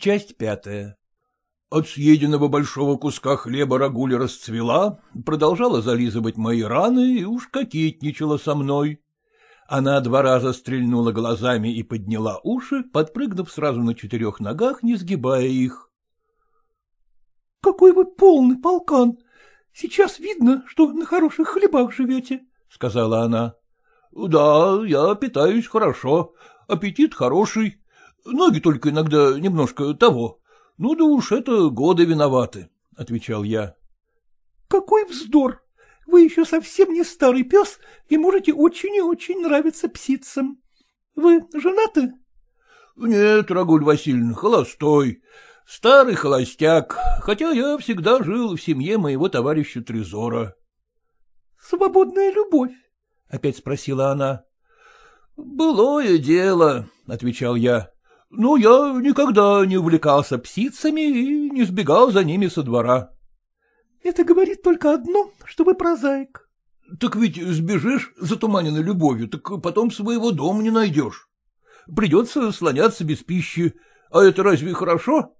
Часть пятая. От съеденного большого куска хлеба Рагуля расцвела, продолжала зализывать мои раны и уж кокетничала со мной. Она два раза стрельнула глазами и подняла уши, подпрыгнув сразу на четырех ногах, не сгибая их. — Какой вы полный полкан! Сейчас видно, что на хороших хлебах живете, — сказала она. — Да, я питаюсь хорошо, аппетит хороший, ноги только иногда немножко того. Ну да уж это годы виноваты, — отвечал я. — Какой вздор! Вы еще совсем не старый пес и можете очень и очень нравиться псицам. Вы женаты? — Нет, Рагуль Васильевна, холостой. Старый холостяк, хотя я всегда жил в семье моего товарища Трезора. — Свободная любовь? — опять спросила она. — Былое дело, — отвечал я. — Но я никогда не увлекался псицами и не сбегал за ними со двора. — Это говорит только одно, что вы прозаик. — Так ведь сбежишь затуманенной любовью, так потом своего дома не найдешь. Придется слоняться без пищи, а это разве хорошо?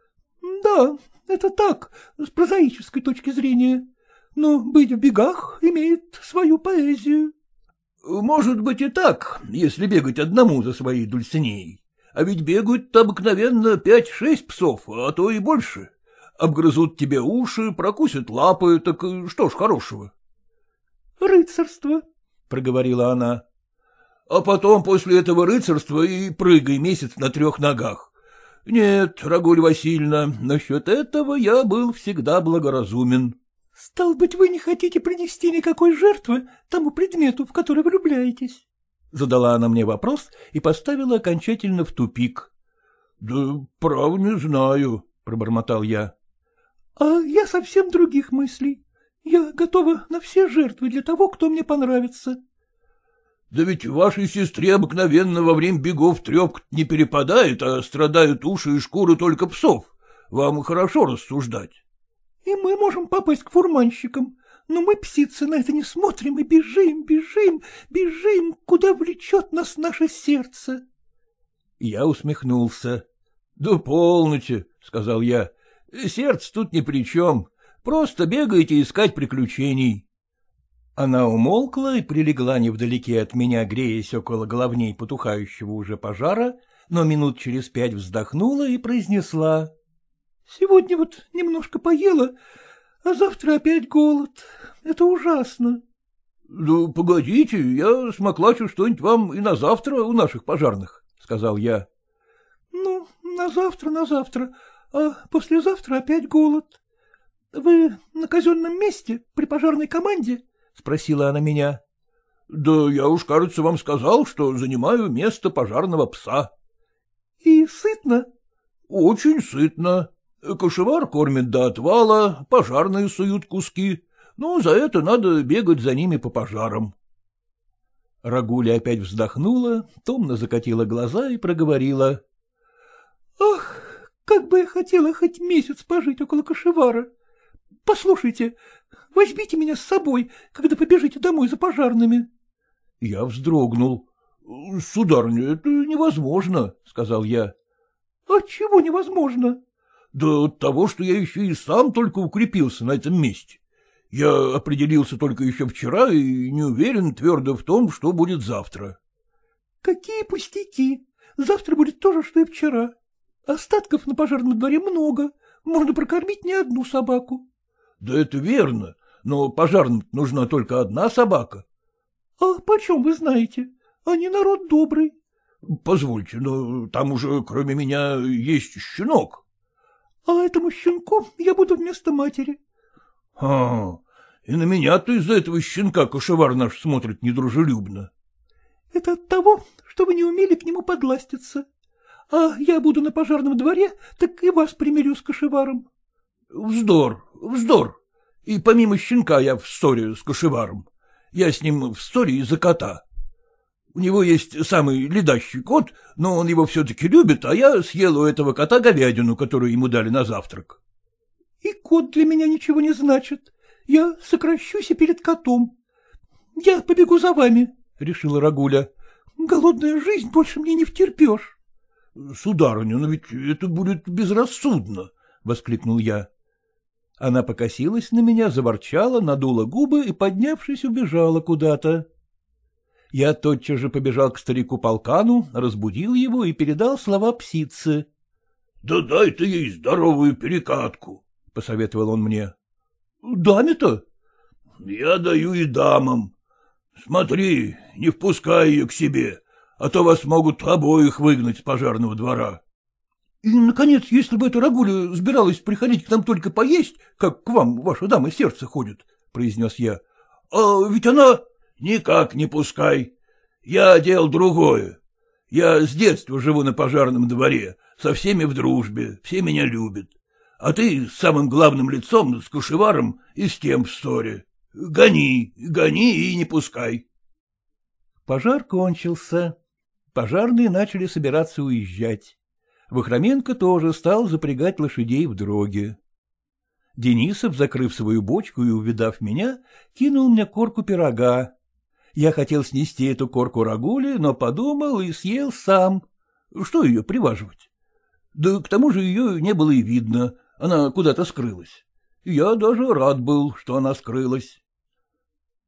— Да, это так, с прозаической точки зрения. Но быть в бегах имеет свою поэзию. — Может быть и так, если бегать одному за своей дульцинеей. А ведь бегают обыкновенно пять-шесть псов, а то и больше обгрызут тебе уши, прокусят лапы, так что ж хорошего? — Рыцарство, — проговорила она. — А потом после этого рыцарства и прыгай месяц на трех ногах. Нет, Рагуль Васильевна, насчет этого я был всегда благоразумен. — Стал быть, вы не хотите принести никакой жертвы тому предмету, в который влюбляетесь? Задала она мне вопрос и поставила окончательно в тупик. — Да, прав не знаю, — пробормотал я. — А я совсем других мыслей. Я готова на все жертвы для того, кто мне понравится. — Да ведь вашей сестре обыкновенно во время бегов трепка не перепадает, а страдают уши и шкуры только псов. Вам хорошо рассуждать. — И мы можем попасть к фурманщикам, но мы, псицы, на это не смотрим и бежим, бежим, бежим, куда влечет нас наше сердце. Я усмехнулся. — Да полноте, — сказал я, Сердце тут ни при чем. Просто бегаете искать приключений. Она умолкла и прилегла невдалеке от меня, греясь около головней потухающего уже пожара, но минут через пять вздохнула и произнесла. — Сегодня вот немножко поела, а завтра опять голод. Это ужасно. — Да погодите, я смоклачу что-нибудь вам и на завтра у наших пожарных, — сказал я. — Ну, на завтра, на завтра, а послезавтра опять голод. Вы на казенном месте, при пожарной команде? — спросила она меня. — Да я уж, кажется, вам сказал, что занимаю место пожарного пса. — И сытно? — Очень сытно. Кошевар кормит до отвала, пожарные суют куски. Ну, за это надо бегать за ними по пожарам. Рагуля опять вздохнула, томно закатила глаза и проговорила. — Ах, как бы я хотела хоть месяц пожить около кошевара. Послушайте, возьмите меня с собой, когда побежите домой за пожарными. Я вздрогнул. — Сударыня, это невозможно, — сказал я. — А чего невозможно? — Да от того, что я еще и сам только укрепился на этом месте. Я определился только еще вчера и не уверен твердо в том, что будет завтра. — Какие пустяки! Завтра будет то же, что и вчера. Остатков на пожарном дворе много, можно прокормить не одну собаку. — Да это верно, но пожарным нужна только одна собака. — А почем вы знаете? Они народ добрый. — Позвольте, но там уже кроме меня есть щенок. — А этому щенку я буду вместо матери. — А, и на меня-то из-за этого щенка кошевар наш смотрит недружелюбно. — Это от того, что вы не умели к нему подластиться а я буду на пожарном дворе, так и вас примирю с кошеваром. — Вздор, вздор. И помимо щенка я в ссоре с кошеваром. Я с ним в ссоре из-за кота. У него есть самый ледащий кот, но он его все-таки любит, а я съел у этого кота говядину, которую ему дали на завтрак. — И кот для меня ничего не значит. Я сокращусь и перед котом. Я побегу за вами, — решила Рагуля. — Голодная жизнь больше мне не втерпешь. — Сударыня, но ведь это будет безрассудно, — воскликнул я. Она покосилась на меня, заворчала, надула губы и, поднявшись, убежала куда-то. Я тотчас же побежал к старику полкану, разбудил его и передал слова псицы. — Да дай ты ей здоровую перекатку, — посоветовал он мне. — Даме-то? — Я даю и дамам. Смотри, не впускай ее к себе, а то вас могут обоих выгнать с пожарного двора. И, наконец, если бы эта Рагуля собиралась приходить к нам только поесть, как к вам ваша дама сердце ходит, — произнес я, — а ведь она... — Никак не пускай. Я делал другое. Я с детства живу на пожарном дворе, со всеми в дружбе, все меня любят. А ты с самым главным лицом, с кушеваром, и с тем в ссоре. Гони, гони и не пускай. Пожар кончился. Пожарные начали собираться уезжать. Вахроменко тоже стал запрягать лошадей в дроге. Денисов, закрыв свою бочку и увидав меня, кинул мне корку пирога. Я хотел снести эту корку рагули, но подумал и съел сам. Что ее приваживать? Да к тому же ее не было и видно, она куда-то скрылась. Я даже рад был, что она скрылась.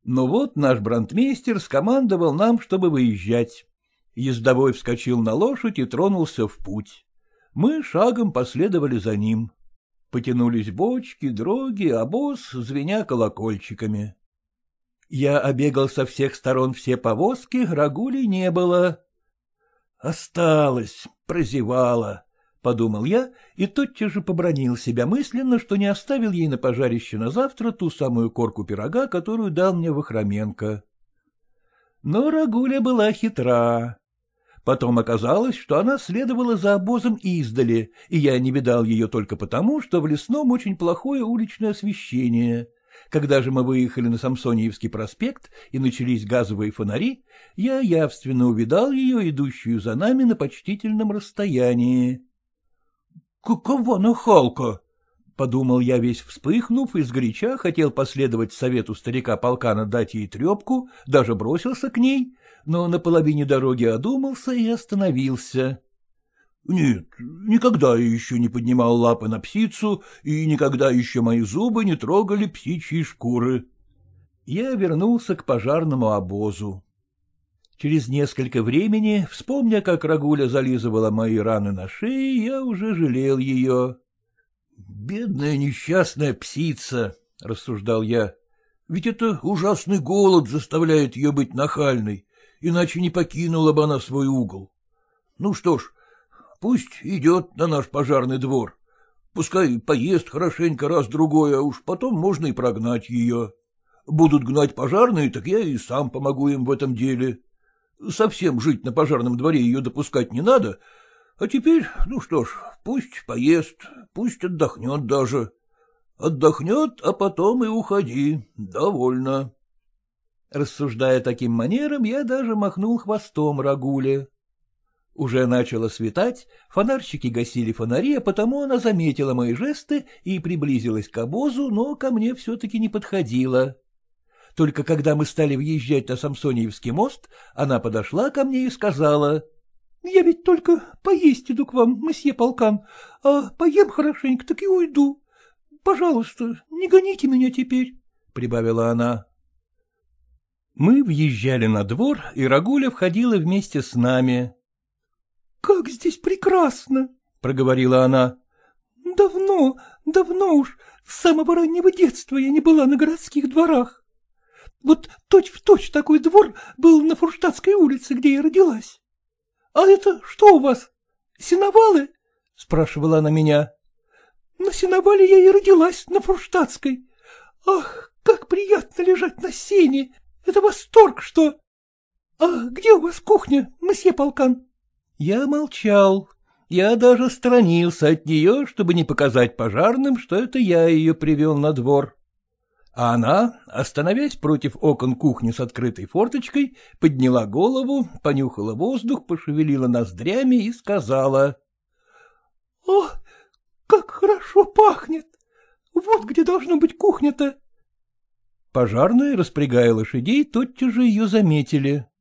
Но вот наш брандмейстер скомандовал нам, чтобы выезжать. Ездовой вскочил на лошадь и тронулся в путь. Мы шагом последовали за ним. Потянулись бочки, дроги, обоз, звеня колокольчиками. Я обегал со всех сторон все повозки, рагулей не было. Осталось, прозевала, — подумал я и тотчас же побронил себя мысленно, что не оставил ей на пожарище на завтра ту самую корку пирога, которую дал мне Вахроменко. Но Рагуля была хитра. Потом оказалось, что она следовала за обозом издали, и я не видал ее только потому, что в лесном очень плохое уличное освещение. Когда же мы выехали на Самсониевский проспект и начались газовые фонари, я явственно увидал ее, идущую за нами на почтительном расстоянии. — Какова нахалка! — подумал я весь вспыхнув, и сгоряча хотел последовать совету старика полкана дать ей трепку, даже бросился к ней, но на половине дороги одумался и остановился. Нет, никогда еще не поднимал лапы на псицу, и никогда еще мои зубы не трогали псичьи шкуры. Я вернулся к пожарному обозу. Через несколько времени, вспомня, как Рагуля зализывала мои раны на шее, я уже жалел ее. — Бедная несчастная псица, — рассуждал я, — ведь это ужасный голод заставляет ее быть нахальной иначе не покинула бы она свой угол. Ну что ж, пусть идет на наш пожарный двор. Пускай поест хорошенько раз-другой, а уж потом можно и прогнать ее. Будут гнать пожарные, так я и сам помогу им в этом деле. Совсем жить на пожарном дворе ее допускать не надо, а теперь, ну что ж, пусть поест, пусть отдохнет даже. Отдохнет, а потом и уходи, довольно. Рассуждая таким манером, я даже махнул хвостом Рагуле. Уже начало светать, фонарщики гасили фонари, а потому она заметила мои жесты и приблизилась к обозу, но ко мне все-таки не подходила. Только когда мы стали въезжать на Самсониевский мост, она подошла ко мне и сказала. — Я ведь только поесть иду к вам, месье полкан, а поем хорошенько, так и уйду. Пожалуйста, не гоните меня теперь, — прибавила она. Мы въезжали на двор, и Рагуля входила вместе с нами. — Как здесь прекрасно! — проговорила она. — Давно, давно уж, с самого раннего детства я не была на городских дворах. Вот точь-в-точь точь такой двор был на Фурштадтской улице, где я родилась. — А это что у вас? Синовалы? — спрашивала она меня. — На синовале я и родилась, на Фурштадтской. Ах, как приятно лежать на сене, это восторг, что... А где у вас кухня, месье полкан? Я молчал. Я даже сторонился от нее, чтобы не показать пожарным, что это я ее привел на двор. А она, остановясь против окон кухни с открытой форточкой, подняла голову, понюхала воздух, пошевелила ноздрями и сказала. — О, как хорошо пахнет! Вот где должно быть кухня-то. Пожарные, распрягая лошадей, тотчас же ее заметили. —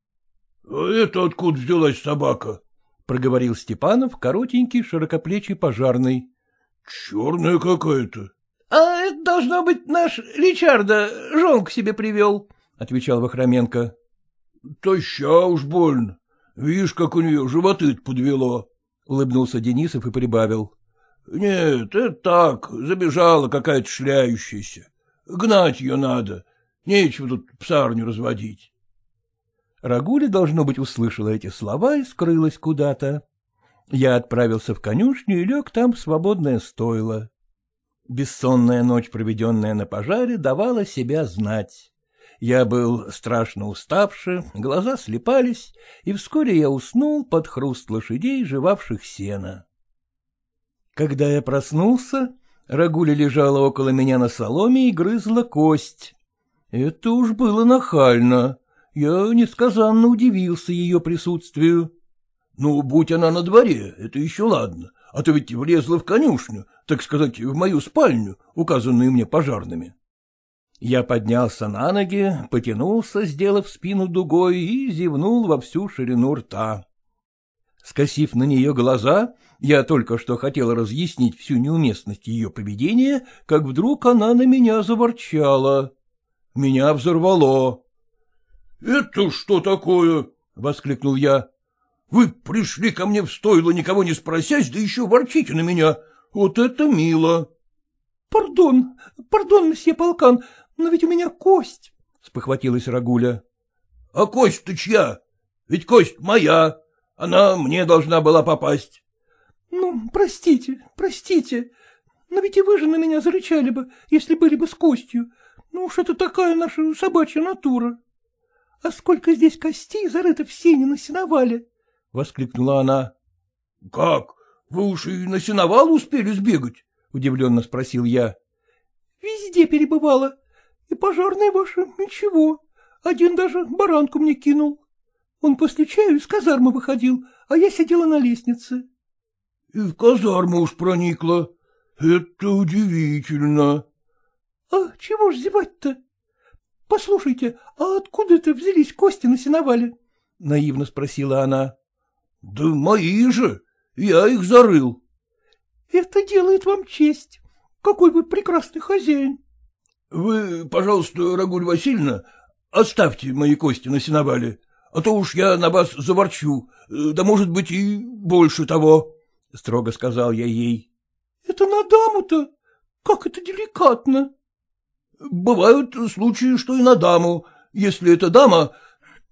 а Это откуда взялась собака? —— проговорил Степанов, коротенький, широкоплечий пожарный. — Черная какая-то. — А это, должно быть, наш Ричарда жонку себе привел, — отвечал Вахроменко. — Тоща уж больно. Видишь, как у нее животы подвело, — улыбнулся Денисов и прибавил. — Нет, это так, забежала какая-то шляющаяся. Гнать ее надо, нечего тут псарню разводить. Рагуля, должно быть, услышала эти слова и скрылась куда-то. Я отправился в конюшню и лег там в свободное стойло. Бессонная ночь, проведенная на пожаре, давала себя знать. Я был страшно уставший, глаза слепались, и вскоре я уснул под хруст лошадей, жевавших сено. Когда я проснулся, Рагуля лежала около меня на соломе и грызла кость. Это уж было нахально. Я несказанно удивился ее присутствию. Ну, будь она на дворе, это еще ладно, а то ведь влезла в конюшню, так сказать, в мою спальню, указанную мне пожарными. Я поднялся на ноги, потянулся, сделав спину дугой, и зевнул во всю ширину рта. Скосив на нее глаза, я только что хотел разъяснить всю неуместность ее поведения, как вдруг она на меня заворчала. Меня взорвало. — Это что такое? — воскликнул я. — Вы пришли ко мне в стойло, никого не спросясь, да еще ворчите на меня. Вот это мило. — Пардон, пардон, месье полкан, но ведь у меня кость, — спохватилась Рагуля. — А кость-то чья? Ведь кость моя. Она мне должна была попасть. — Ну, простите, простите, но ведь и вы же на меня зарычали бы, если были бы с костью. Ну уж это такая наша собачья натура. А сколько здесь костей зарыто в сене на сеновале? — воскликнула она. — Как? Вы уж и на сеновал успели сбегать? — удивленно спросил я. — Везде перебывала. И пожарные ваши ничего. Один даже баранку мне кинул. Он после чаю из казармы выходил, а я сидела на лестнице. — И в казарму уж проникла. Это удивительно. — А чего ж зевать-то? Послушайте, а откуда это взялись кости на сеновале? — наивно спросила она. — Да мои же. Я их зарыл. — Это делает вам честь. Какой вы прекрасный хозяин. — Вы, пожалуйста, Рагуль Васильевна, оставьте мои кости на сеновале а то уж я на вас заворчу, да, может быть, и больше того, — строго сказал я ей. — Это на даму-то? Как это деликатно? — Бывают случаи, что и на даму, если эта дама...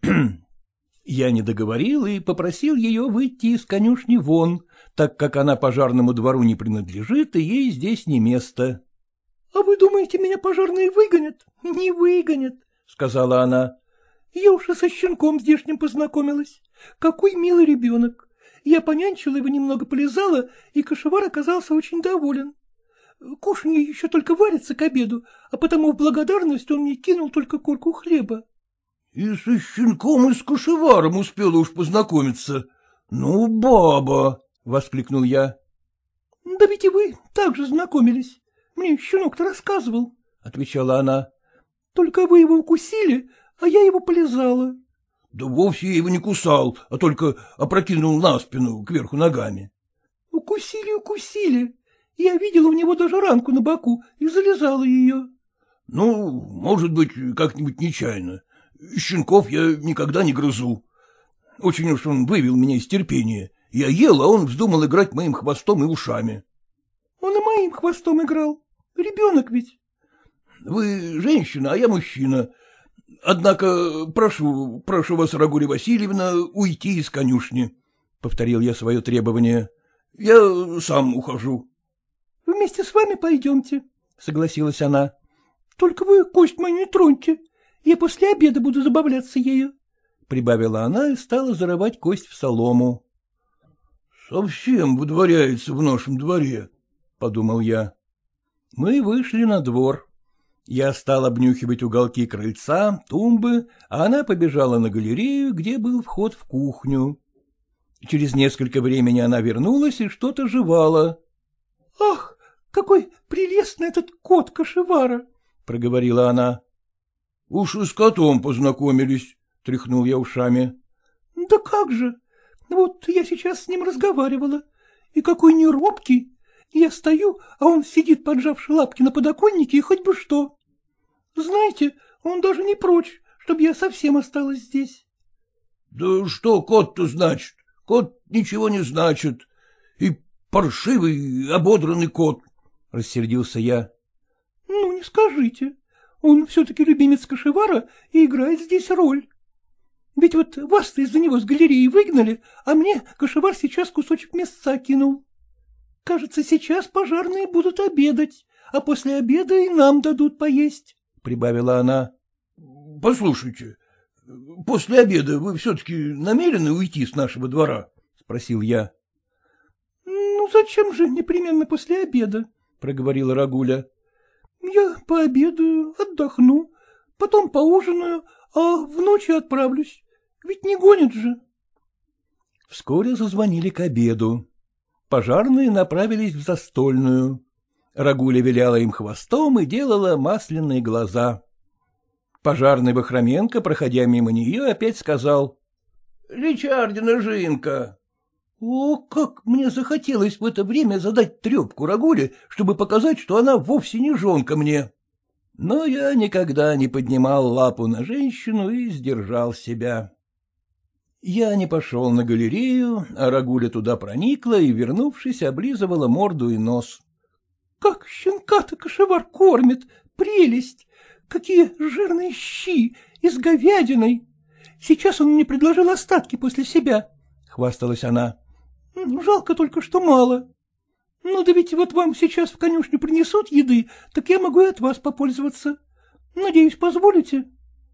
Я не договорил и попросил ее выйти из конюшни вон, так как она пожарному двору не принадлежит, и ей здесь не место. — А вы думаете, меня пожарные выгонят? Не выгонят, — сказала она. Я уж и со щенком здешним познакомилась. Какой милый ребенок. Я понянчила его немного полезала, и кошевар оказался очень доволен. Кушанье еще только варится к обеду, а потому в благодарность он мне кинул только корку хлеба. — И со щенком, и с кошеваром успела уж познакомиться. Ну, баба! — воскликнул я. — Да ведь и вы так же знакомились. Мне щенок-то рассказывал, — отвечала она. — Только вы его укусили, а я его полезала. — Да вовсе я его не кусал, а только опрокинул на спину, кверху ногами. — Укусили, укусили. Я видела у него даже ранку на боку и залезала ее. — Ну, может быть, как-нибудь нечаянно. Щенков я никогда не грызу. Очень уж он вывел меня из терпения. Я ел, а он вздумал играть моим хвостом и ушами. — Он и моим хвостом играл. Ребенок ведь. — Вы женщина, а я мужчина. Однако прошу, прошу вас, Рагуля Васильевна, уйти из конюшни, — повторил я свое требование. — Я сам ухожу. — Вместе с вами пойдемте, — согласилась она. — Только вы кость мою не троньте. Я после обеда буду забавляться ею. Прибавила она и стала зарывать кость в солому. — Совсем выдворяется в нашем дворе, — подумал я. Мы вышли на двор. Я стал обнюхивать уголки крыльца, тумбы, а она побежала на галерею, где был вход в кухню. Через несколько времени она вернулась и что-то жевала. — Ах, какой прелестный этот кот Кашевара! — проговорила она. — Уж с котом познакомились, — тряхнул я ушами. — Да как же! Вот я сейчас с ним разговаривала, и какой неробкий. Я стою, а он сидит, поджавши лапки на подоконнике, и хоть бы что. Знаете, он даже не прочь, чтобы я совсем осталась здесь. — Да что кот-то значит? Кот ничего не значит. И паршивый, ободранный кот, — рассердился я. — Ну, не скажите. Он все-таки любимец кошевара и играет здесь роль. Ведь вот вас-то из-за него с галереи выгнали, а мне кошевар сейчас кусочек мясца кинул. Кажется, сейчас пожарные будут обедать, а после обеда и нам дадут поесть, — прибавила она. — Послушайте, после обеда вы все-таки намерены уйти с нашего двора? — спросил я. — Ну, зачем же непременно после обеда? — проговорила Рагуля. — Я пообедаю, отдохну, потом поужинаю, а в ночи отправлюсь. Ведь не гонят же. Вскоре зазвонили к обеду. Пожарные направились в застольную. Рагуля виляла им хвостом и делала масляные глаза. Пожарный Бахроменко, проходя мимо нее, опять сказал. — Ричардина Жинка. О, как мне захотелось в это время задать трепку Рагуле, чтобы показать, что она вовсе не жонка мне. Но я никогда не поднимал лапу на женщину и сдержал себя. Я не пошел на галерею, а Рагуля туда проникла и, вернувшись, облизывала морду и нос. — Как щенка-то кошевар кормит! Прелесть! Какие жирные щи! И с говядиной! Сейчас он мне предложил остатки после себя, — хвасталась она. — Жалко только, что мало. Ну да ведь вот вам сейчас в конюшню принесут еды, так я могу и от вас попользоваться. Надеюсь, позволите?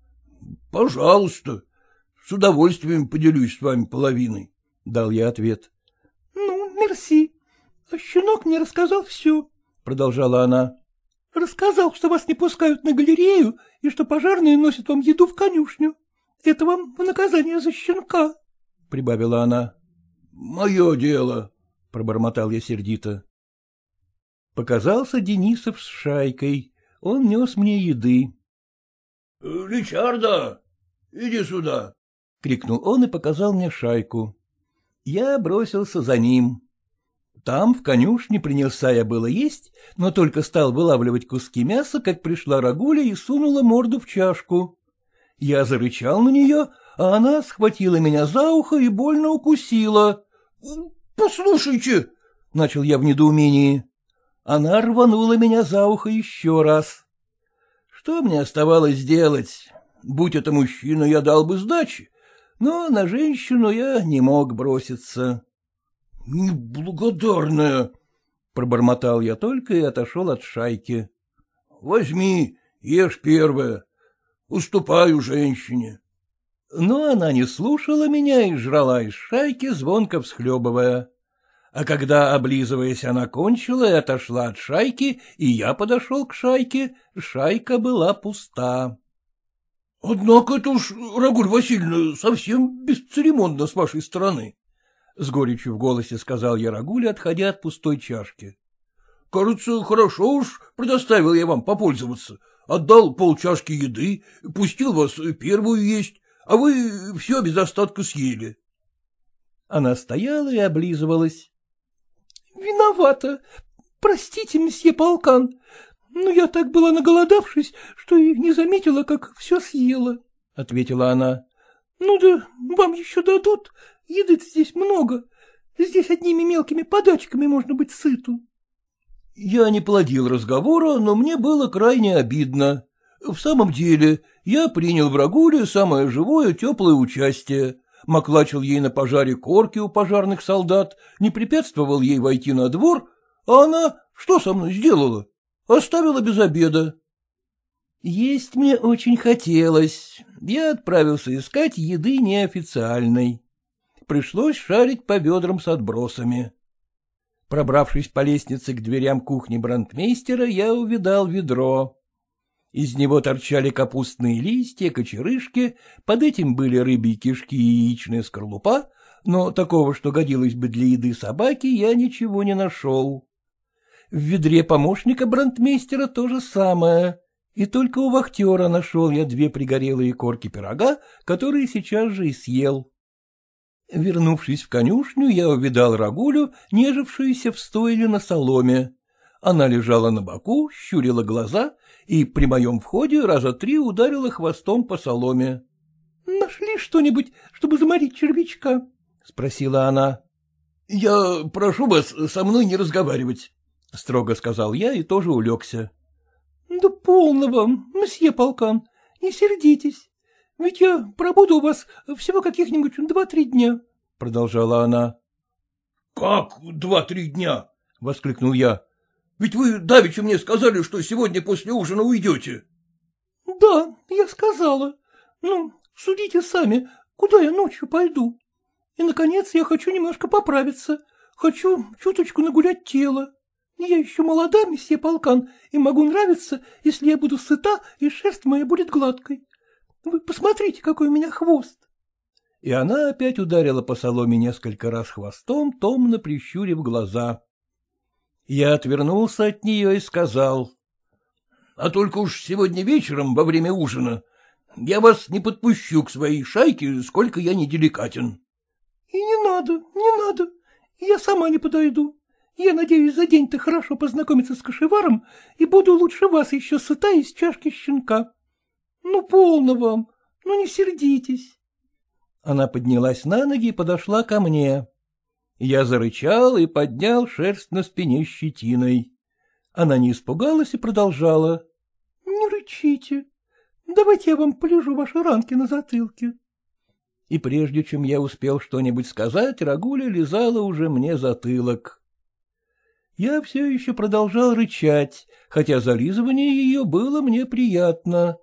— Пожалуйста, с удовольствием поделюсь с вами половиной, — дал я ответ. — Ну, мерси. А щенок мне рассказал все, — продолжала она. — Рассказал, что вас не пускают на галерею и что пожарные носят вам еду в конюшню. Это вам в наказание за щенка, — прибавила она. — Мое дело, — пробормотал я сердито. Показался Денисов с шайкой. Он нес мне еды. — Ричарда, иди сюда, — крикнул он и показал мне шайку. Я бросился за ним. Там, в конюшне, принялся я было есть, но только стал вылавливать куски мяса, как пришла Рагуля и сунула морду в чашку. Я зарычал на нее, а она схватила меня за ухо и больно укусила. — Послушайте, — начал я в недоумении. Она рванула меня за ухо еще раз. Что мне оставалось делать? Будь это мужчина, я дал бы сдачи, но на женщину я не мог броситься. — Неблагодарная! — пробормотал я только и отошел от шайки. — Возьми, ешь первое. Уступаю женщине. Но она не слушала меня и жрала из шайки, звонко всхлебывая. А когда, облизываясь, она кончила и отошла от шайки, и я подошел к шайке, шайка была пуста. — Однако это уж, Рагуль Васильевна, совсем бесцеремонно с вашей стороны, — с горечью в голосе сказал я Рагуле, отходя от пустой чашки. — Кажется, хорошо уж предоставил я вам попользоваться. Отдал полчашки еды, пустил вас первую есть, а вы все без остатка съели. Она стояла и облизывалась. — Виновата. Простите, месье Полкан. Ну, я так была наголодавшись, что и не заметила, как все съела, — ответила она. — Ну да вам еще дадут, еды здесь много. Здесь одними мелкими подачками можно быть сыту. Я не плодил разговора, но мне было крайне обидно. В самом деле, я принял в Рагуле самое живое теплое участие, маклачил ей на пожаре корки у пожарных солдат, не препятствовал ей войти на двор, а она что со мной сделала? Оставила без обеда. Есть мне очень хотелось. Я отправился искать еды неофициальной. Пришлось шарить по ведрам с отбросами. Пробравшись по лестнице к дверям кухни брандмейстера, я увидал ведро. Из него торчали капустные листья, кочерышки, под этим были рыбьи кишки и яичная скорлупа, но такого, что годилось бы для еды собаки, я ничего не нашел. В ведре помощника брандмейстера то же самое, и только у вахтера нашел я две пригорелые корки пирога, которые сейчас же и съел. Вернувшись в конюшню, я увидал Рагулю, нежившуюся в стойле на соломе. Она лежала на боку, щурила глаза и при моем входе раза три ударила хвостом по соломе. — Нашли что-нибудь, чтобы заморить червячка? — спросила она. — Я прошу вас со мной не разговаривать, — строго сказал я и тоже улегся. — Да полно вам, мсье полкан, не сердитесь. Ведь я пробуду у вас всего каких-нибудь два-три дня, — продолжала она. — Как два-три дня? — воскликнул я. — Ведь вы давеча мне сказали, что сегодня после ужина уйдете. — Да, я сказала. Ну, судите сами, куда я ночью пойду. И, наконец, я хочу немножко поправиться. Хочу чуточку нагулять тело. Я еще молода, месье полкан, и могу нравиться, если я буду сыта, и шерсть моя будет гладкой. Вы посмотрите, какой у меня хвост. И она опять ударила по соломе несколько раз хвостом, томно прищурив глаза. Я отвернулся от нее и сказал. — А только уж сегодня вечером, во время ужина, я вас не подпущу к своей шайке, сколько я не деликатен. — И не надо, не надо, я сама не подойду. Я надеюсь за день-то хорошо познакомиться с кошеваром и буду лучше вас еще сыта из чашки щенка. Ну, полно вам, ну не сердитесь. Она поднялась на ноги и подошла ко мне. Я зарычал и поднял шерсть на спине щетиной. Она не испугалась и продолжала. — Не рычите. Давайте я вам полежу ваши ранки на затылке. И прежде чем я успел что-нибудь сказать, Рагуля лизала уже мне затылок. Я все еще продолжал рычать, хотя зализывание ее было мне приятно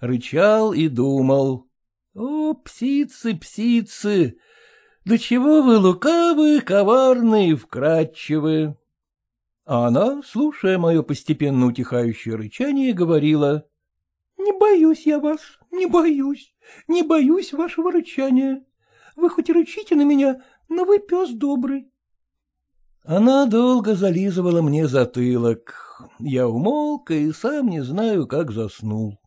рычал и думал. О, псицы, псицы, до чего вы лукавы, коварны и вкрадчивы. А она, слушая мое постепенно утихающее рычание, говорила. — Не боюсь я вас, не боюсь, не боюсь вашего рычания. Вы хоть рычите на меня, но вы пес добрый. Она долго зализывала мне затылок. Я умолк и сам не знаю, как заснул.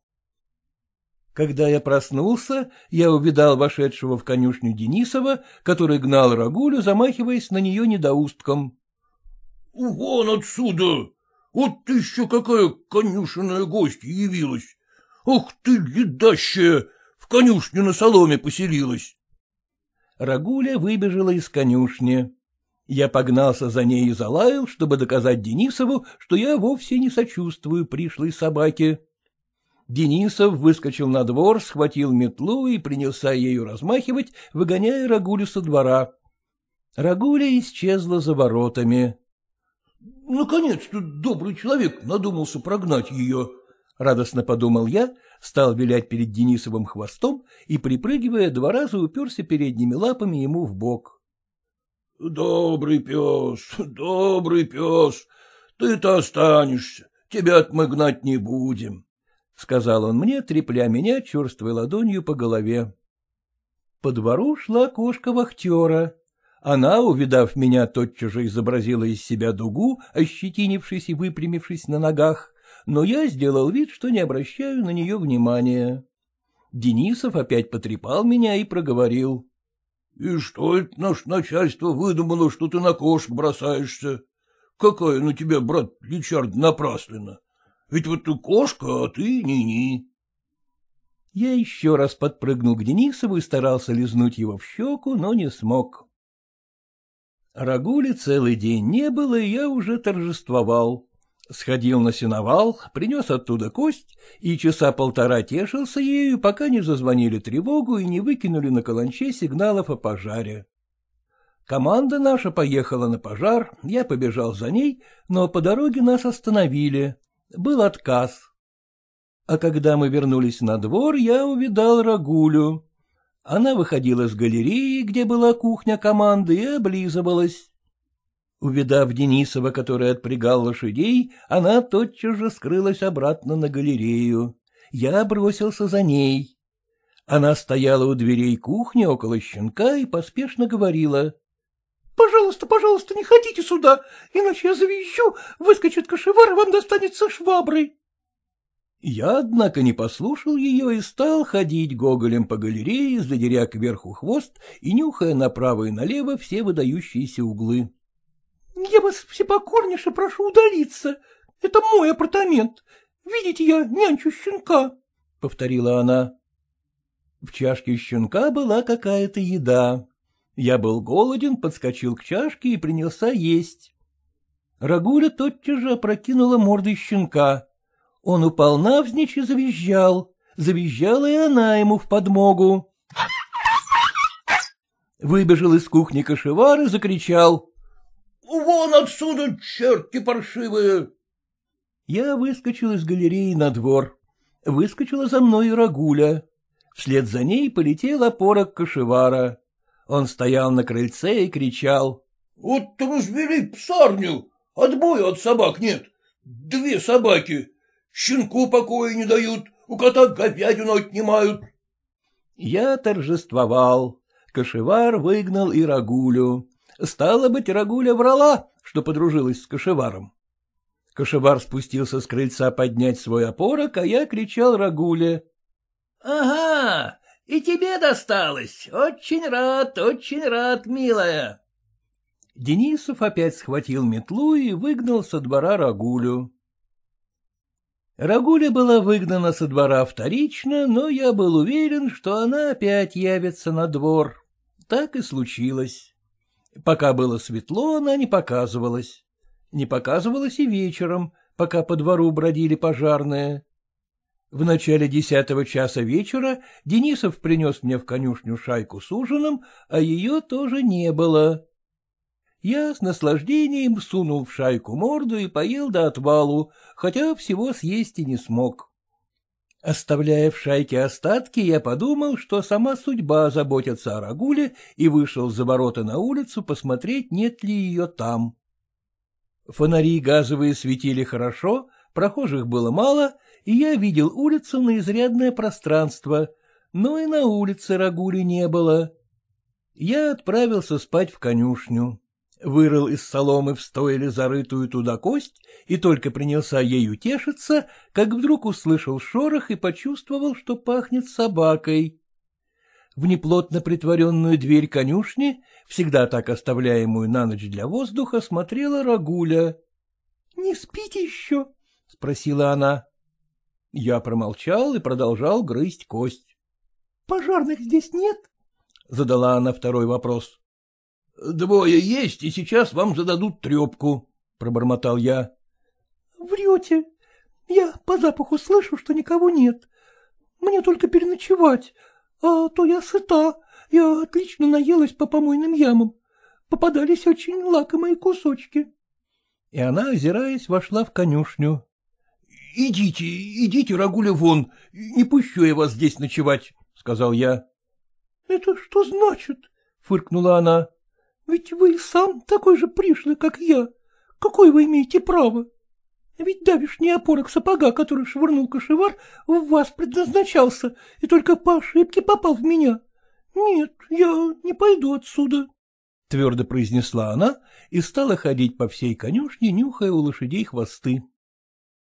Когда я проснулся, я увидал вошедшего в конюшню Денисова, который гнал Рагулю, замахиваясь на нее недоустком. — Вон отсюда! Вот ты еще какая конюшенная гостья явилась! Ах ты, ледащая! В конюшню на соломе поселилась! Рагуля выбежала из конюшни. Я погнался за ней и залаял, чтобы доказать Денисову, что я вовсе не сочувствую пришлой собаке. Денисов выскочил на двор, схватил метлу и принялся ею размахивать, выгоняя Рагулю со двора. Рагуля исчезла за воротами. — Наконец-то добрый человек надумался прогнать ее, — радостно подумал я, стал вилять перед Денисовым хвостом и, припрыгивая, два раза уперся передними лапами ему в бок. — Добрый пес, добрый пес, ты-то останешься, тебя-то не будем. — сказал он мне, трепля меня черствой ладонью по голове. По двору шла кошка вахтера. Она, увидав меня, тотчас же изобразила из себя дугу, ощетинившись и выпрямившись на ногах, но я сделал вид, что не обращаю на нее внимания. Денисов опять потрепал меня и проговорил. — И что это наше начальство выдумало, что ты на кошек бросаешься? Какая на тебя, брат Личард, напраслина? Ведь вот ты кошка, а ты ни-ни. Я еще раз подпрыгнул к Денисову и старался лизнуть его в щеку, но не смог. Рагули целый день не было, и я уже торжествовал. Сходил на сеновал, принес оттуда кость и часа полтора тешился ею, пока не зазвонили тревогу и не выкинули на каланче сигналов о пожаре. Команда наша поехала на пожар, я побежал за ней, но по дороге нас остановили был отказ. А когда мы вернулись на двор, я увидал Рагулю. Она выходила с галереи, где была кухня команды, и облизывалась. Увидав Денисова, который отпрягал лошадей, она тотчас же скрылась обратно на галерею. Я бросился за ней. Она стояла у дверей кухни около щенка и поспешно говорила. Пожалуйста, пожалуйста, не ходите сюда, иначе я завещу, выскочит кошевар, и вам достанется шваброй. Я, однако, не послушал ее и стал ходить гоголем по галерее, задеря кверху хвост и нюхая направо и налево все выдающиеся углы. — Я вас всепокорнейше прошу удалиться. Это мой апартамент. Видите, я нянчу щенка, — повторила она. В чашке щенка была какая-то еда. Я был голоден, подскочил к чашке и принялся есть. Рагуля тотчас же опрокинула мордой щенка. Он упал навзничь и завизжал. Завизжала и она ему в подмогу. Выбежал из кухни кошевар и закричал. — Вон отсюда, черти паршивые! Я выскочил из галереи на двор. Выскочила за мной Рагуля. Вслед за ней полетел опорок кошевара. Он стоял на крыльце и кричал. — Вот развели псарню, отбоя от собак нет. Две собаки, щенку покоя не дают, у кота говядину отнимают. Я торжествовал. Кошевар выгнал и Рагулю. Стало быть, Рагуля врала, что подружилась с кошеваром. Кошевар спустился с крыльца поднять свой опорок, а я кричал Рагуле. — Ага, и тебе досталось. Очень рад, очень рад, милая. Денисов опять схватил метлу и выгнал со двора Рагулю. Рагуля была выгнана со двора вторично, но я был уверен, что она опять явится на двор. Так и случилось. Пока было светло, она не показывалась. Не показывалась и вечером, пока по двору бродили пожарные. В начале десятого часа вечера Денисов принес мне в конюшню шайку с ужином, а ее тоже не было. Я с наслаждением сунул в шайку морду и поел до отвалу, хотя всего съесть и не смог. Оставляя в шайке остатки, я подумал, что сама судьба заботится о Рагуле, и вышел за ворота на улицу посмотреть, нет ли ее там. Фонари газовые светили хорошо, прохожих было мало, и я видел улицу на изрядное пространство, но и на улице Рагули не было. Я отправился спать в конюшню, вырыл из соломы в стойле зарытую туда кость и только принялся ею тешиться, как вдруг услышал шорох и почувствовал, что пахнет собакой. В неплотно притворенную дверь конюшни, всегда так оставляемую на ночь для воздуха, смотрела Рагуля. — Не спите еще? — спросила она. Я промолчал и продолжал грызть кость. — Пожарных здесь нет? — задала она второй вопрос. — Двое есть, и сейчас вам зададут трепку, — пробормотал я. — Врете. Я по запаху слышу, что никого нет. Мне только переночевать, а то я сыта, я отлично наелась по помойным ямам. Попадались очень лакомые кусочки. И она, озираясь, вошла в конюшню. — Идите, идите, Рагуля, вон, не пущу я вас здесь ночевать, — сказал я. — Это что значит? — фыркнула она. — Ведь вы сам такой же пришлый, как я. Какое вы имеете право? Ведь давишний опорок сапога, который швырнул кошевар, в вас предназначался и только по ошибке попал в меня. Нет, я не пойду отсюда. — твердо произнесла она и стала ходить по всей конюшне, нюхая у лошадей хвосты. —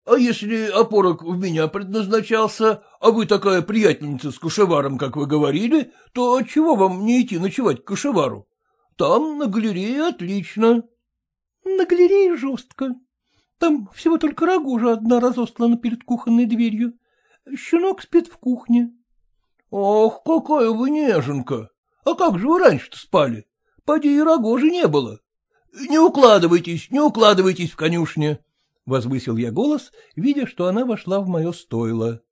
А если опорок в меня предназначался, а вы такая приятельница с кошеваром, как вы говорили, то чего вам не идти ночевать к кошевару? Там на галерее отлично. — На галерее жестко. Там всего только рагужа одна разослана перед кухонной дверью. Щенок спит в кухне. — Ох, какая вы неженка! А как же вы раньше-то спали? Поди и рогожи не было. Не укладывайтесь, не укладывайтесь в конюшне. — возвысил я голос, видя, что она вошла в мое стойло.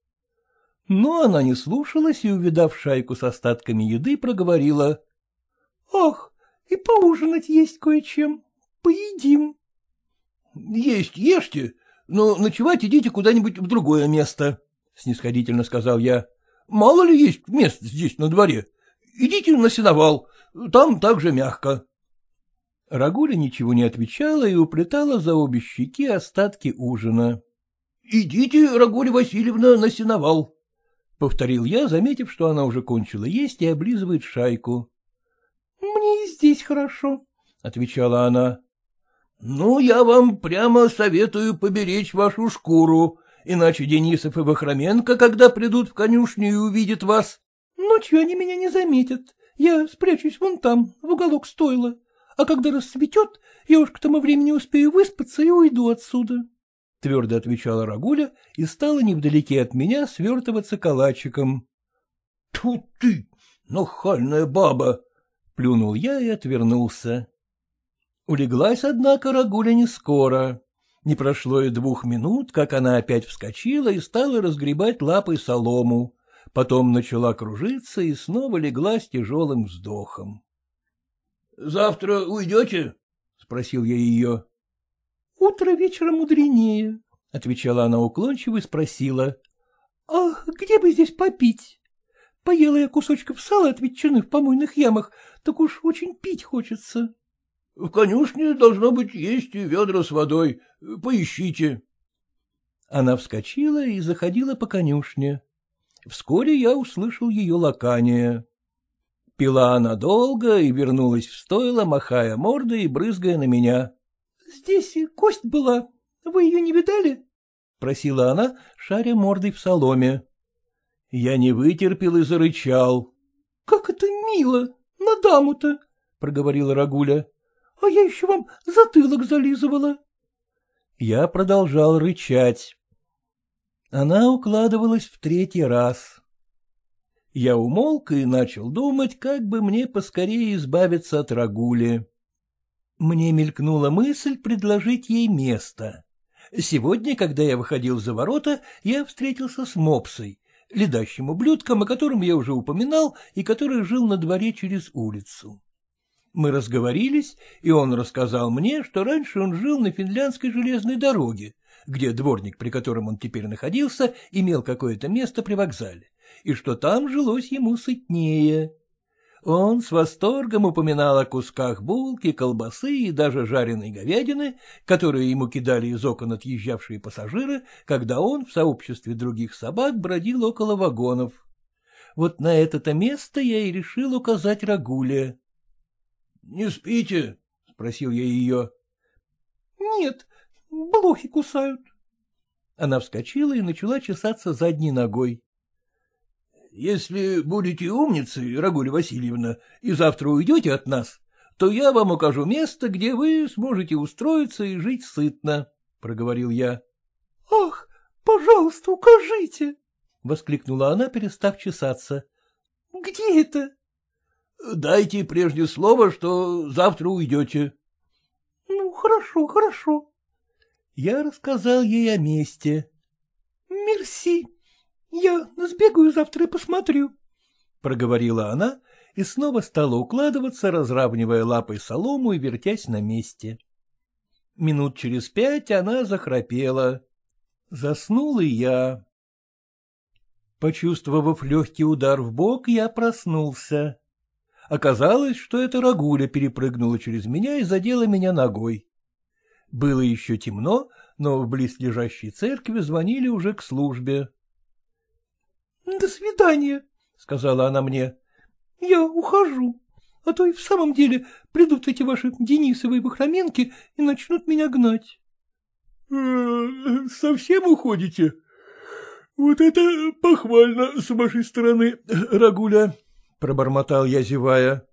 Но она не слушалась и, увидав шайку с остатками еды, проговорила. — Ах, и поужинать есть кое-чем. Поедим. — Есть ешьте, но ночевать идите куда-нибудь в другое место, — снисходительно сказал я. — Мало ли есть мест здесь на дворе. Идите на сеновал, там также мягко. Рагуля ничего не отвечала и уплетала за обе щеки остатки ужина. — Идите, Рагуля Васильевна, на сеновал, — повторил я, заметив, что она уже кончила есть и облизывает шайку. — Мне и здесь хорошо, — отвечала она. — Ну, я вам прямо советую поберечь вашу шкуру Иначе Денисов и Вахроменко, когда придут в конюшню и увидят вас... — Ночью они меня не заметят. Я спрячусь вон там, в уголок стойла. А когда рассветет, я уж к тому времени успею выспаться и уйду отсюда. — твердо отвечала Рагуля и стала невдалеке от меня свертываться калачиком. — Тут ты, нахальная баба! — плюнул я и отвернулся. Улеглась, однако, Рагуля не скоро. Не прошло и двух минут, как она опять вскочила и стала разгребать лапой солому. Потом начала кружиться и снова легла с тяжелым вздохом. — Завтра уйдете? — спросил я ее. — Утро вечера мудренее, — отвечала она уклончиво и спросила. — А где бы здесь попить? Поела я кусочков сала от ветчины в помойных ямах, так уж очень пить хочется. — В конюшне должно быть есть ведра с водой. Поищите. Она вскочила и заходила по конюшне. Вскоре я услышал ее лакание. Пила она долго и вернулась в стойло, махая мордой и брызгая на меня. — Здесь кость была. Вы ее не видали? — просила она, шаря мордой в соломе. Я не вытерпел и зарычал. — Как это мило! На даму-то! — проговорила Рагуля. — А я еще вам затылок зализывала. Я продолжал рычать. Она укладывалась в третий раз. Я умолк и начал думать, как бы мне поскорее избавиться от Рагули. Мне мелькнула мысль предложить ей место. Сегодня, когда я выходил за ворота, я встретился с Мопсой, ледащим ублюдком, о котором я уже упоминал и который жил на дворе через улицу. Мы разговорились, и он рассказал мне, что раньше он жил на финляндской железной дороге, где дворник, при котором он теперь находился, имел какое-то место при вокзале, и что там жилось ему сытнее. Он с восторгом упоминал о кусках булки, колбасы и даже жареной говядины, которые ему кидали из окон отъезжавшие пассажиры, когда он в сообществе других собак бродил около вагонов. Вот на это-то место я и решил указать Рагуле. — Не спите? — спросил я ее. — Нет, блохи кусают. Она вскочила и начала чесаться задней ногой. — Если будете умницей, Рагуля Васильевна, и завтра уйдете от нас, то я вам укажу место, где вы сможете устроиться и жить сытно, — проговорил я. — Ах, пожалуйста, укажите! — воскликнула она, перестав чесаться. — Где это? — Дайте прежде слово, что завтра уйдете. — Ну, хорошо, хорошо. Я рассказал ей о месте. — Мерси. Я сбегаю завтра и посмотрю, — проговорила она и снова стала укладываться, разравнивая лапой солому и вертясь на месте. Минут через пять она захрапела. Заснул и я. Почувствовав легкий удар в бок, я проснулся. Оказалось, что это Рагуля перепрыгнула через меня и задела меня ногой. Было еще темно, но в близлежащей церкви звонили уже к службе. — До свидания, — сказала она мне. — Я ухожу, а то и в самом деле придут эти ваши Денисовы и Бахроменки и начнут меня гнать. «Э, — Совсем уходите? Вот это похвально с вашей стороны, Рагуля, — пробормотал я, зевая.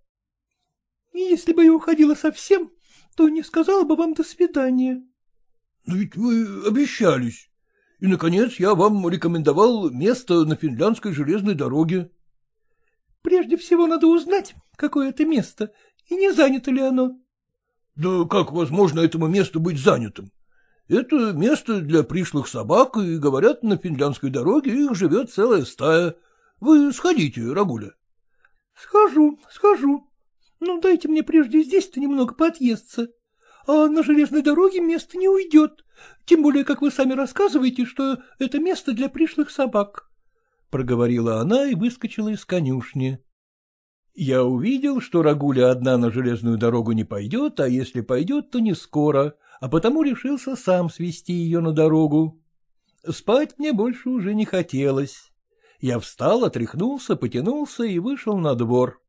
— Если бы я уходила совсем, то не сказала бы вам до свидания. — Но ведь вы обещались. И, наконец, я вам рекомендовал место на финляндской железной дороге. — Прежде всего надо узнать, какое это место, и не занято ли оно. — Да как возможно этому месту быть занятым? Это место для пришлых собак, и, говорят, на финляндской дороге их живет целая стая. Вы сходите, Рагуля. — Схожу, схожу. Ну, дайте мне прежде здесь-то немного подъесться. А на железной дороге место не уйдет, тем более, как вы сами рассказываете, что это место для пришлых собак. Проговорила она и выскочила из конюшни. Я увидел, что Рагуля одна на железную дорогу не пойдет, а если пойдет, то не скоро, а потому решился сам свести ее на дорогу. Спать мне больше уже не хотелось. Я встал, отряхнулся, потянулся и вышел на двор.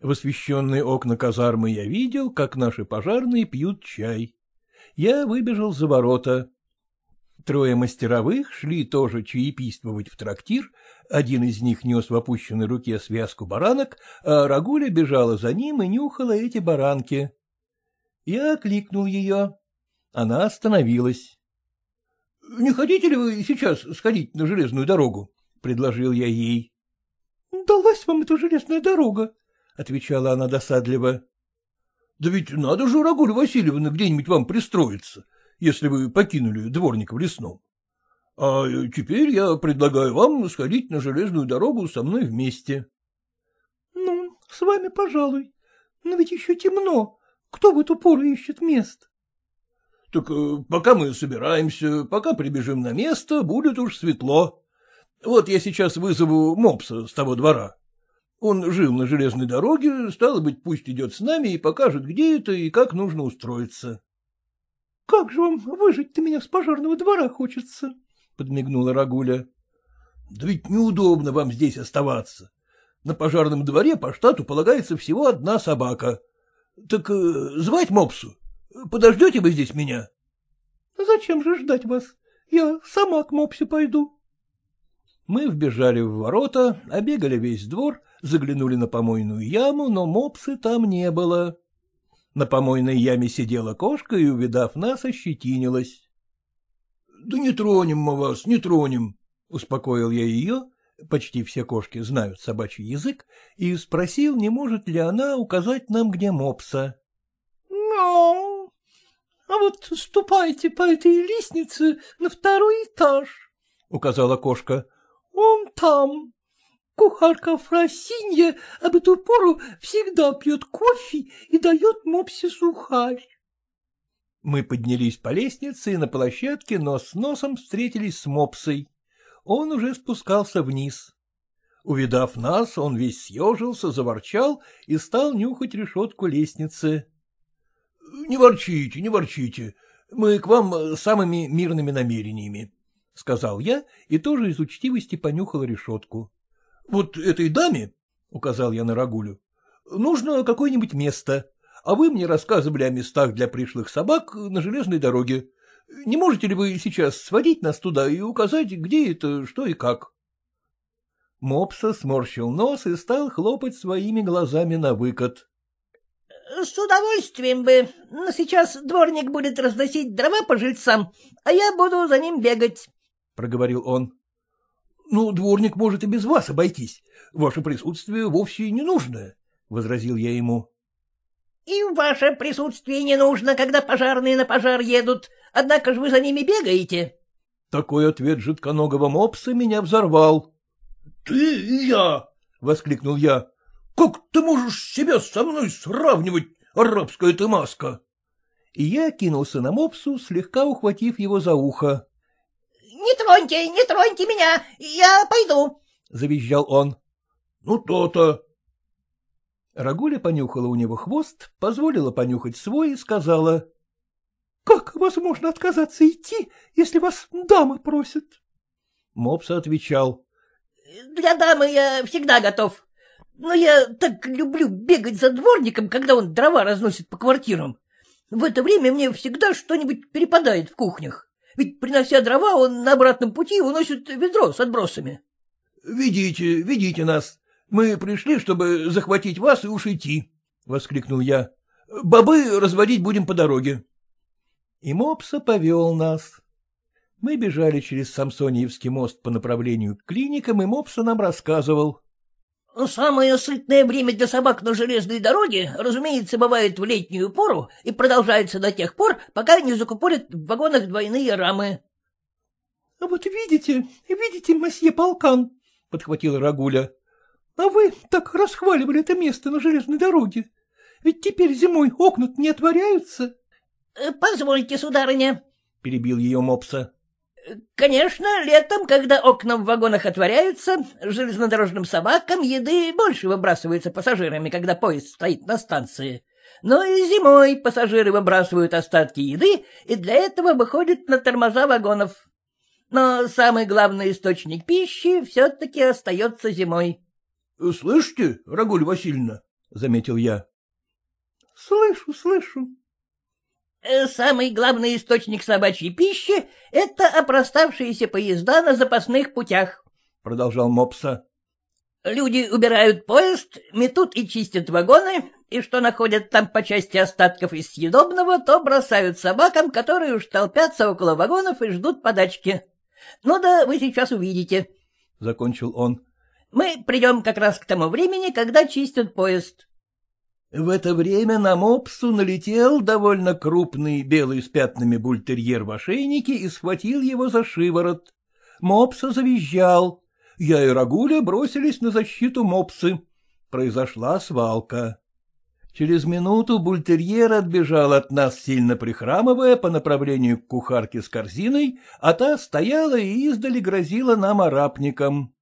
В освещенные окна казармы я видел, как наши пожарные пьют чай. Я выбежал за ворота. Трое мастеровых шли тоже чаепийствовать в трактир, один из них нес в опущенной руке связку баранок, а Рагуля бежала за ним и нюхала эти баранки. Я окликнул ее. Она остановилась. — Не хотите ли вы сейчас сходить на железную дорогу? — предложил я ей. — Далась вам эта железная дорога, — отвечала она досадливо. — Да ведь надо же, Рагуля Васильевна, где-нибудь вам пристроиться, если вы покинули дворника в лесном. А теперь я предлагаю вам сходить на железную дорогу со мной вместе. — Ну, с вами, пожалуй. Но ведь еще темно. Кто в эту пору ищет мест? — Так э, пока мы собираемся, пока прибежим на место, будет уж светло. Вот я сейчас вызову мопса с того двора. Он жил на железной дороге, стало быть, пусть идет с нами и покажет, где это и как нужно устроиться. — Как же вам выжить-то меня с пожарного двора хочется? — подмигнула Рагуля. — Да ведь неудобно вам здесь оставаться. На пожарном дворе по штату полагается всего одна собака. Так э, звать мопсу? Подождете вы здесь меня? — Зачем же ждать вас? Я сама к мопсе пойду. Мы вбежали в ворота, обегали весь двор, заглянули на помойную яму, но мопсы там не было. На помойной яме сидела кошка и, увидав нас, ощетинилась. — Да не тронем мы вас, не тронем, — успокоил я ее, почти все кошки знают собачий язык, и спросил, не может ли она указать нам, где мопса. — Мяу. А вот ступайте по этой лестнице на второй этаж, — указала кошка. — Он там. Кухарка Фросинья об эту пору всегда пьет кофе и дает мопсе сухарь. Мы поднялись по лестнице и на площадке нос с носом встретились с мопсой. Он уже спускался вниз. Увидав нас, он весь съежился, заворчал и стал нюхать решетку лестницы. — Не ворчите, не ворчите. Мы к вам самыми мирными намерениями, — сказал я и тоже из учтивости понюхал решетку. — Вот этой даме, — указал я на Рагулю, — нужно какое-нибудь место а вы мне рассказывали о местах для пришлых собак на железной дороге. Не можете ли вы сейчас сводить нас туда и указать, где это, что и как? Мопса сморщил нос и стал хлопать своими глазами на выкат. — С удовольствием бы, но сейчас дворник будет разносить дрова по жильцам, а я буду за ним бегать, — проговорил он. — Ну, дворник может и без вас обойтись. Ваше присутствие вовсе не нужно, — возразил я ему. — И ваше присутствие не нужно, когда пожарные на пожар едут, однако же вы за ними бегаете. Такой ответ жидконогого мопса меня взорвал. — Ты и я! — воскликнул я. — Как ты можешь себя со мной сравнивать, арабская ты маска? И я кинулся на мопсу, слегка ухватив его за ухо. — Не троньте, не троньте меня, я пойду, — завизжал он. — Ну, то-то, Рагуля понюхала у него хвост, позволила понюхать свой и сказала. — Как возможно отказаться идти, если вас дама просит? Мопс отвечал. — Для дамы я всегда готов. Но я так люблю бегать за дворником, когда он дрова разносит по квартирам. В это время мне всегда что-нибудь перепадает в кухнях. Ведь, принося дрова, он на обратном пути уносит ведро с отбросами. — Ведите, ведите нас, мы пришли, чтобы захватить вас и уж идти, — воскликнул я. — Бобы разводить будем по дороге. И Мопса повел нас. Мы бежали через Самсониевский мост по направлению к клиникам, и Мопса нам рассказывал. — Самое сытное время для собак на железной дороге, разумеется, бывает в летнюю пору и продолжается до тех пор, пока не закупорят в вагонах двойные рамы. — А вот видите, видите, масье полкан, — подхватила Рагуля. А вы так расхваливали это место на железной дороге. Ведь теперь зимой окна не отворяются. Э, — Позвольте, сударыня, — перебил ее мопса. Конечно, летом, когда окна в вагонах отворяются, железнодорожным собакам еды больше выбрасывается пассажирами, когда поезд стоит на станции. Но и зимой пассажиры выбрасывают остатки еды, и для этого выходят на тормоза вагонов. Но самый главный источник пищи все-таки остается зимой. — Слышите, Рагуль Васильевна? — заметил я. — Слышу, слышу. Э, самый главный источник собачьей пищи — это опроставшиеся поезда на запасных путях, — продолжал Мопса. Люди убирают поезд, метут и чистят вагоны, и что находят там по части остатков из съедобного, то бросают собакам, которые уж толпятся около вагонов и ждут подачки. Ну да вы сейчас увидите. — закончил он. — Мы придем как раз к тому времени, когда чистят поезд. В это время на мопсу налетел довольно крупный белый с пятнами бультерьер в ошейнике и схватил его за шиворот. Мопса завизжал. Я и Рагуля бросились на защиту мопсы. Произошла свалка. Через минуту бультерьер отбежал от нас, сильно прихрамывая, по направлению к кухарке с корзиной, а та стояла и издали грозила нам арапником.